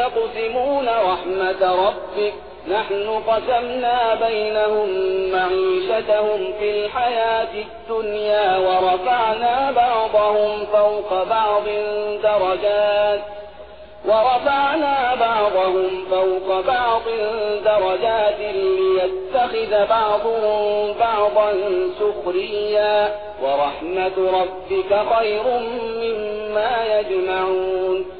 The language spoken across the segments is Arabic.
يقسمون رحمة ربك. نحن قسمنا بينهم معيشتهم في الحياة الدنيا ورفعنا بعضهم فوق بعض درجات. ورفعنا بعضهم فوق بعض درجات ليتخذ بعضهم بعضا سخريا. ورحمة ربك خير مما يجمعون.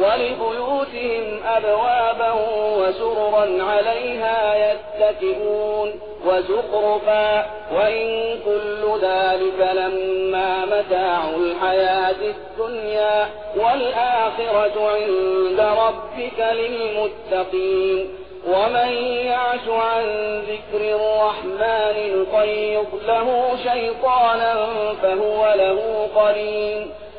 ولبيوتهم أبوابا وسررا عليها يتكئون وزخرفا وإن كل ذلك لما متاع الحياة الدنيا والآخرة عند ربك للمتقين. ومن يعش عن ذكر الرحمن نقيض له شيطانا فهو له قرين.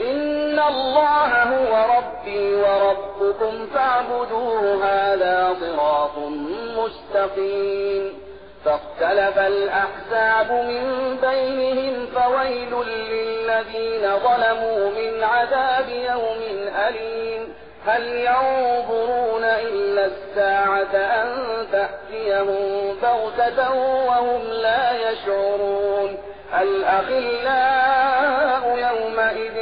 إن الله هو ربي وربكم فاعبدوه هذا صراط مستقيم. فاختلف الأحزاب من بينهم فويل للذين ظلموا من عذاب يوم أليم. هل ينظرون إلا الساعة أن تأتيهم بغتة وهم لا يشعرون. الأخلاء يومئذ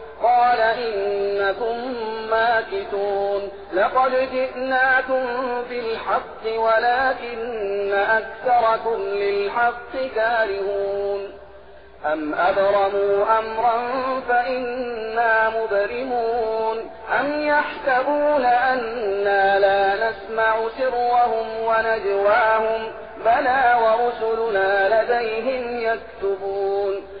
قال إنكم ماكثون. لقد جئناكم بالحق ولكن أكثركم للحق كارهون. أم أبرموا أمرا فإنا مبرمون. أم يحسبون أنا لا نسمع سرهم ونجواهم. بلى ورسلنا لديهم يكتبون.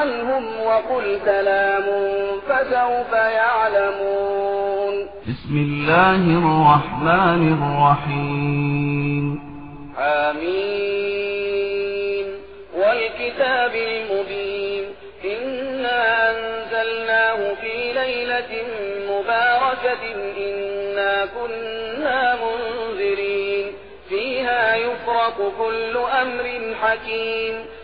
عنهم وقل سلام فسوف يعلمون. بسم الله الرحمن الرحيم. آمين. والكتاب المبين. إنا أنزلناه في ليلة مباركة. إنا كنا منذرين. فيها يفرق كل أمر حكيم.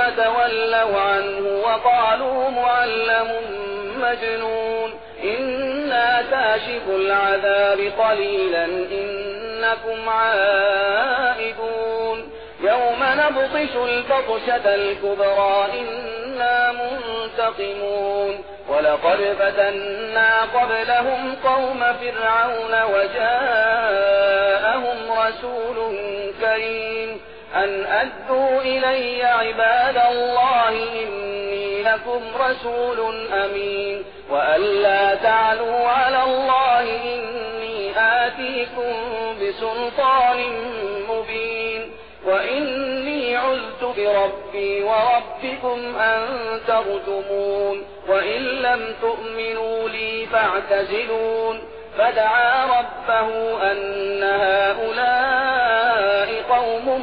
ثم تولوا عنه وقالوا معلم مجنون. إنا كاشف العذاب قليلا إنكم عائدون. يوم نبطش البطشة الكبرى إنا منتقمون. ولقد فتنا قبلهم قوم فرعون وجاءهم رسول كريم. أن أدوا إلي عباد الله إني لكم رسول أمين وأن لا تعلوا على الله إني آتيكم بسلطان مبين وإني عزت بربي وربكم أن ترجمون وإن لم تؤمنوا لي فاعتزلون فدعا ربه أن هؤلاء قوم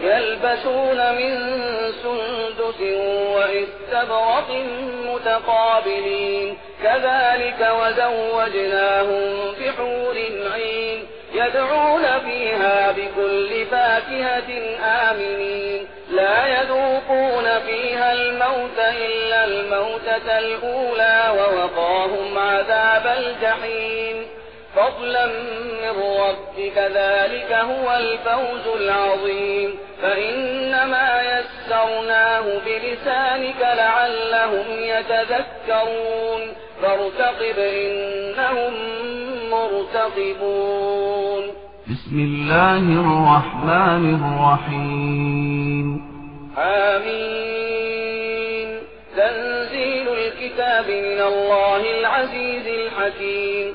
يلبسون من سندس وإستبرق متقابلين. كذلك وزوجناهم بحور عين يدعون فيها بكل فاكهة آمنين. لا يذوقون فيها الموت إلا الموتة الأولى ووقاهم عذاب الجحيم. فضلا من ربك ذلك هو الفوز العظيم. فإنما يسرناه بلسانك لعلهم يتذكرون. فارتقب إنهم مرتقبون. بسم الله الرحمن الرحيم. آمين. تنزيل الكتاب من الله العزيز الحكيم.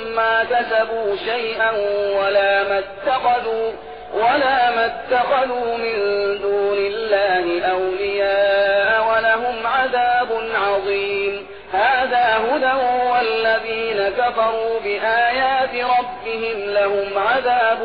ما كسبوا شيئا ولا ما اتخذوا ولا ما اتخذوا من دون الله أولياء ولهم عذاب عظيم. هذا هدى والذين كفروا بآيات ربهم لهم عذاب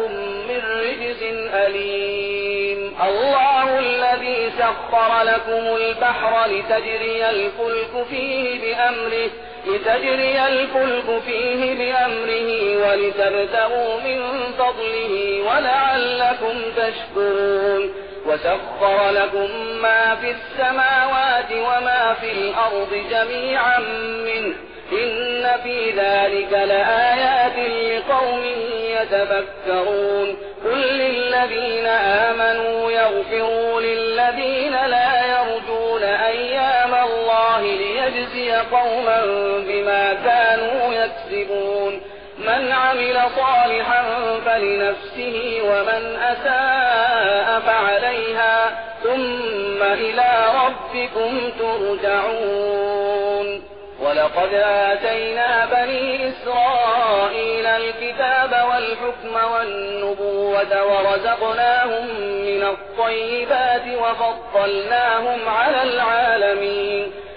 من رجز أليم. الله الذي سخر لكم البحر لتجري الفلك فيه بأمره لتجري الفلك فيه بأمره ولتبتغوا من فضله ولعلكم تشكرون. وسخر لكم ما في السماوات وما في الأرض جميعا منه. إن في ذلك لآيات لقوم يتفكرون. قل للذين آمنوا يغفروا للذين لا ليجزي قوما بما كانوا يكسبون. من عمل صالحا فلنفسه ومن أساء فعليها ثم إلى ربكم ترجعون. ولقد آتينا بني إسرائيل الكتاب والحكم والنبوة ورزقناهم من الطيبات وفضلناهم على العالمين.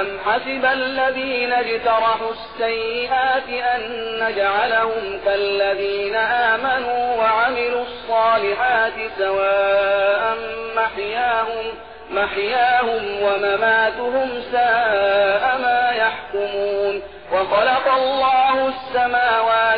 أم حسب الذين اجترحوا السيئات أن نجعلهم كالذين آمنوا وعملوا الصالحات سواء محياهم محياهم ومماتهم ساء ما يحكمون وخلق الله السماوات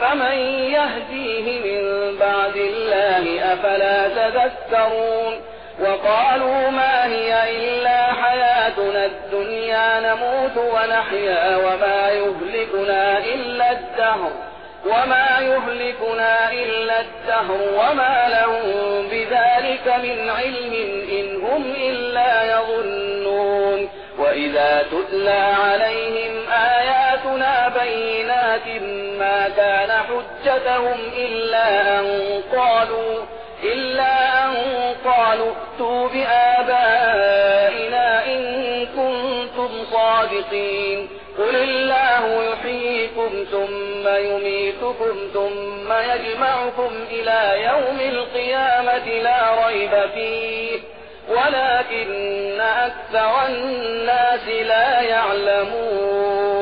فمن يهديه من بعد الله أفلا تذكرون وقالوا ما هي إلا حياتنا الدنيا نموت ونحيا وما يهلكنا إلا الدهر وما يهلكنا إلا الدهر وما لهم بذلك من علم إن هم إلا يظنون وإذا تتلى عليهم آياتنا بينات ما كان حجتهم إلا أن قالوا إلا أن قالوا ائتوا بآبائنا إن كنتم صادقين قل الله يحييكم ثم يميتكم ثم يجمعكم إلى يوم القيامة لا ريب فيه ولكن أكثر الناس لا يعلمون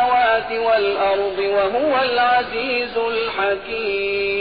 والأرض وهو العزيز الحكيم.